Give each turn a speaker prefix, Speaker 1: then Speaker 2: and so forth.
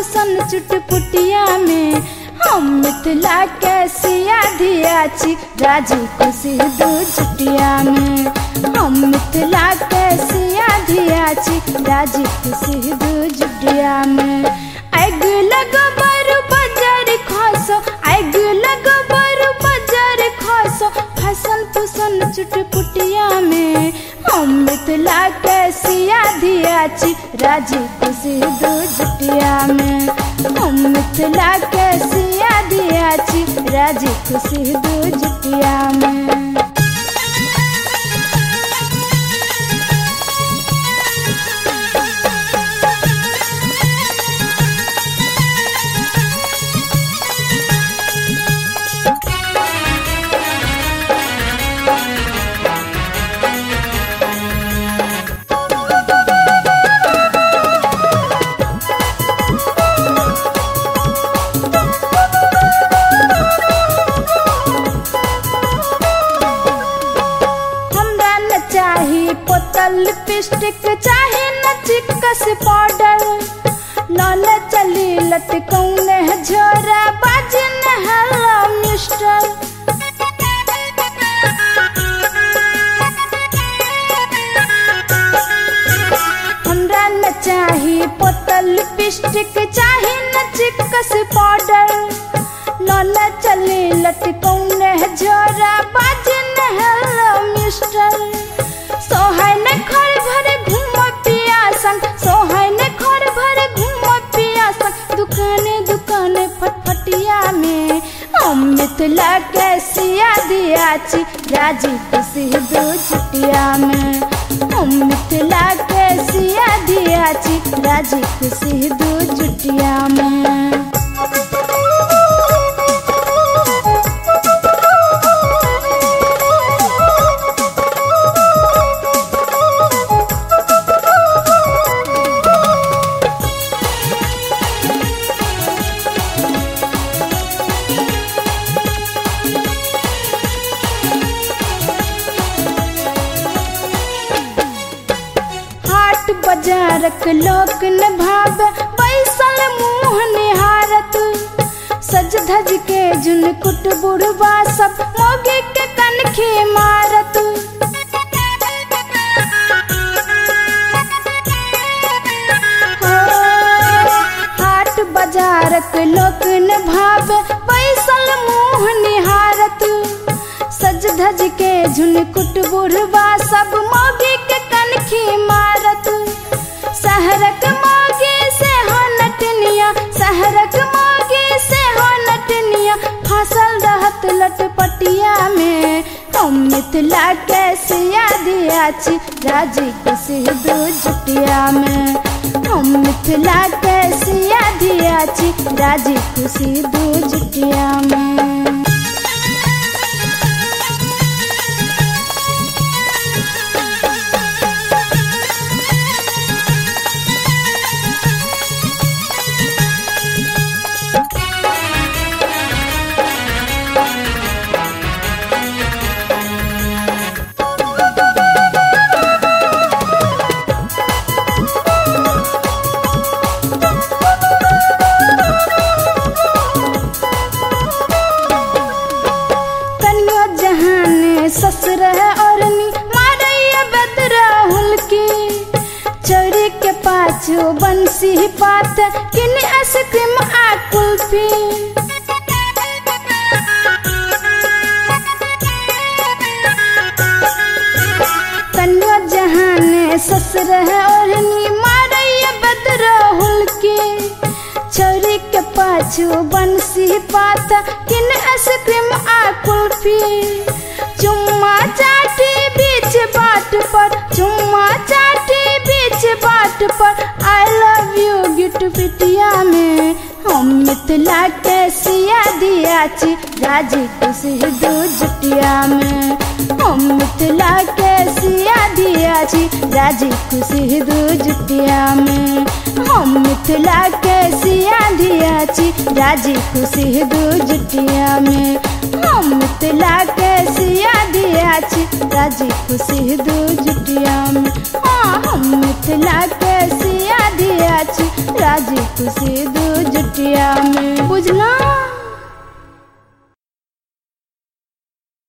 Speaker 1: फुसन चुटपुटिया में। हम मिथिला के सिया धिया छी, राज़ी खुशी दू जुटिया में। हम मिथिला के सिया धिया छी, राज़ी खुशी दू जुटिया में। आग लगो बरु बजार खसो आग लगो बरु बजार खसो फसन फुसन चुटपुटिया में। मिथिला के सिया धिया छी राज़ी खुशी दू जुटिया में। हम मिथिला के सिया धिया छी राज़ी खुशी दू जुटिया में। लिपस्टिक चाहे न चिकस पाउडर लाल चली लटकौने है झोरा बाजन हेलो मिस्टर हमरा न चाही पोतल लिपस्टिक चाहे न चिकस पाउडर लाल चली लटकौने है झोरा दुकाने फटफटिया में। सिया दिया ची, राज़ी खुशी दो चुटिया में। सिया दिया ची, राज़ी खुशी बाजारक लोक न भाव, बैसल मुँह निहारत सज धज के जुन कुट बुढ़वा सब मोगे के कनखे मारत। बाजारक लोक न भाव, बैसल मुँह निहारत सज धज के झुन कुट बुढ़वा सब मोगी के कनखी मारत। सहरक मोगी से हो नटनिया, सहरक मोगी से हो नटनिया। फ़सल रहत लटपटिया में हम मिथिला के सिया दिया राज़ी खुशी दू जुटिया में हम मिथिला के सिया दिया राज़ी खुशी दू जुटिया में। पाछू बंसी पात, किन आइसक्रीम आ कुल्फी? कन्यो जहान ससुर है और मारैया बदरा हुलकी। चोरी के पाछू बंसी पाता छी राज़ी खुशी दू जुटिया में। हम मिथिला के सिया दिया राज़ी खुशी दू जुटिया में। हम मिथिला के सिया दिया राज़ी खुशी दू जुटिया में। हम मिथिला के सिया दिया राज़ी खुशी दू जुटिया में। हाँ हम मिथिला के सिया दिया आज खुशी दू जुटिया में।